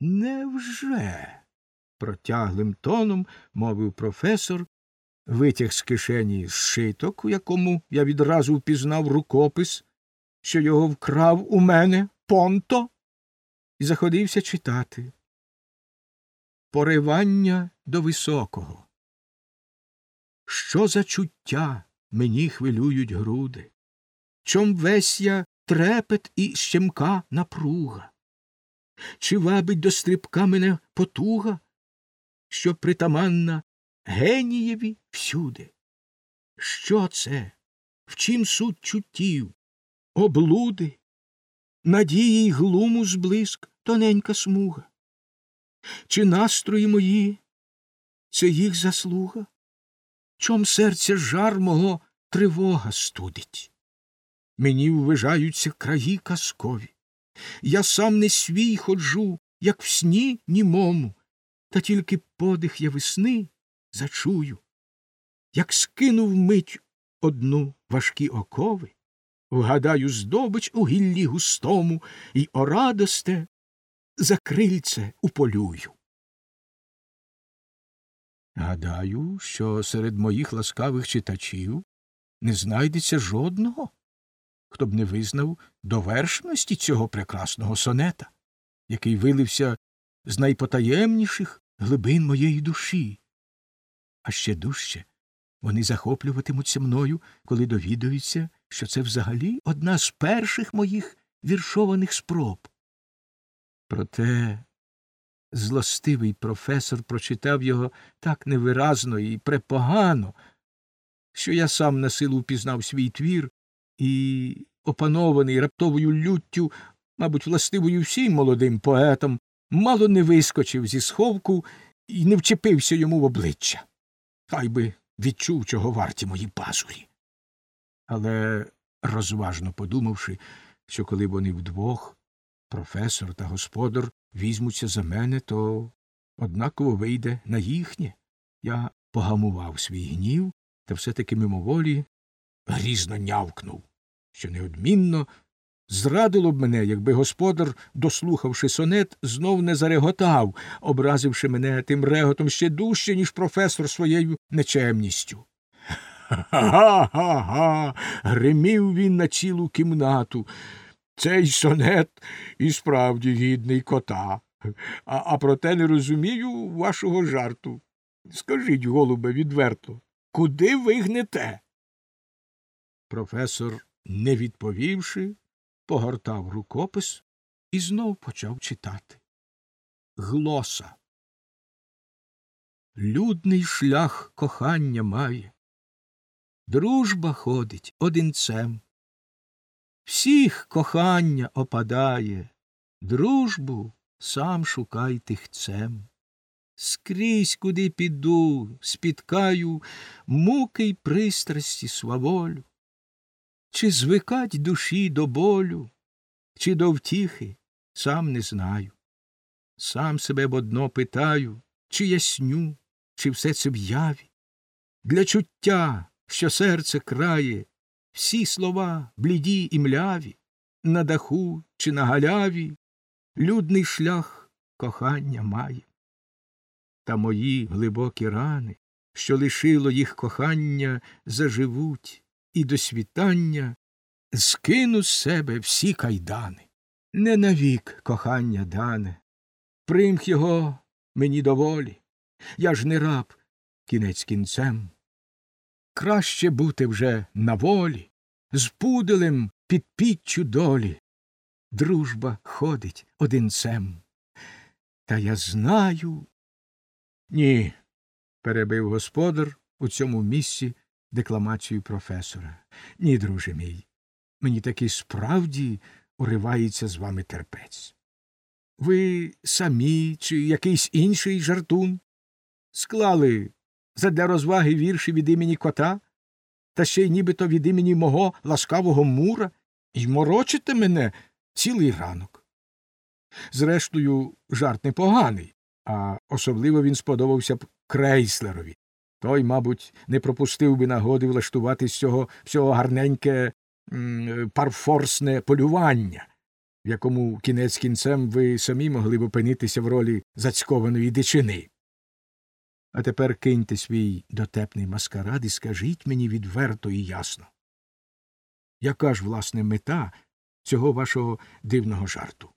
Невже? протяглим тоном мовив професор, витяг з кишені зшиток, у якому я відразу впізнав рукопис, що його вкрав у мене понто, і заходився читати. Поривання до високого. Що за чуття мені хвилюють груди? Чом весь я трепет і щемка напруга? Чи вабить до стрибка мене потуга, що притаманна генієві всюди? Що це? В чим суть чуттів? Облуди? Надії й глуму зблиск тоненька смуга? Чи настрої мої? Це їх заслуга? Чом серця жар мого тривога студить? Мені ввижаються краї казкові. Я сам не свій ходжу, як в сні німому, та тільки подих я весни зачую, як скинув мить одну важкі окови, вгадаю здобич у гіллі густому і орадосте за крильце уполюю. Гадаю, що серед моїх ласкавих читачів не знайдеться жодного, хто б не визнав довершеності цього прекрасного сонета, який вилився з найпотаємніших глибин моєї душі. А ще дужче вони захоплюватимуться мною, коли довідаються, що це взагалі одна з перших моїх віршованих спроб. Проте злостивий професор прочитав його так невиразно і препогано, що я сам на силу впізнав свій твір і, опанований раптовою люттю, мабуть, властивою всім молодим поетам, мало не вискочив зі сховку і не вчепився йому в обличчя. Хай би відчув, чого варті мої пазурі. Але, розважно подумавши, що коли вони вдвох, професор та господар, візьмуться за мене, то однаково вийде на їхнє. Я погамував свій гнів та все таки мимоволі грізно нявкнув, що неодмінно зрадило б мене, якби господар, дослухавши сонет, знов не зареготав, образивши мене тим реготом ще дужче, ніж професор своєю нечемністю. Га га га. гримів він на цілу кімнату. Цей сонет і справді гідний кота. А, а проте не розумію вашого жарту. Скажіть, голубе, відверто, куди ви гнете? Професор, не відповівши, погортав рукопис і знов почав читати. Глоса. Людний шлях кохання має. Дружба ходить одинцем. Всіх кохання опадає, дружбу сам шукай тихцем. Скрізь, куди піду, спіткаю муки й пристрасті сваволю. Чи звикать душі до болю, чи до втіхи, сам не знаю. Сам себе б одно питаю, чи ясню, чи все це в яві. Для чуття, що серце крає, всі слова бліді і мляві, на даху чи на галяві, людний шлях кохання має. Та мої глибокі рани, що лишило їх кохання, заживуть і до світання скину з себе всі кайдани. Не навік кохання дане, примх його мені доволі, я ж не раб кінець кінцем. Краще бути вже на волі, з пуделем під піччю долі. Дружба ходить одинцем. Та я знаю. Ні, перебив господар у цьому місці декламацію професора. Ні, друже мій, мені таки справді уривається з вами терпець. Ви самі чи якийсь інший жартун склали задля розваги вірші від імені кота, та ще й нібито від імені мого ласкавого мура, і морочите мене цілий ранок. Зрештою, жарт непоганий, а особливо він сподобався б крейслерові. Той, мабуть, не пропустив би нагоди влаштувати з цього всього гарненьке парфорсне полювання. в якому кінець кінцем ви самі могли б опинитися в ролі зацькованої дичини. А тепер киньте свій дотепний маскарад і скажіть мені відверто і ясно. Яка ж, власне, мета цього вашого дивного жарту?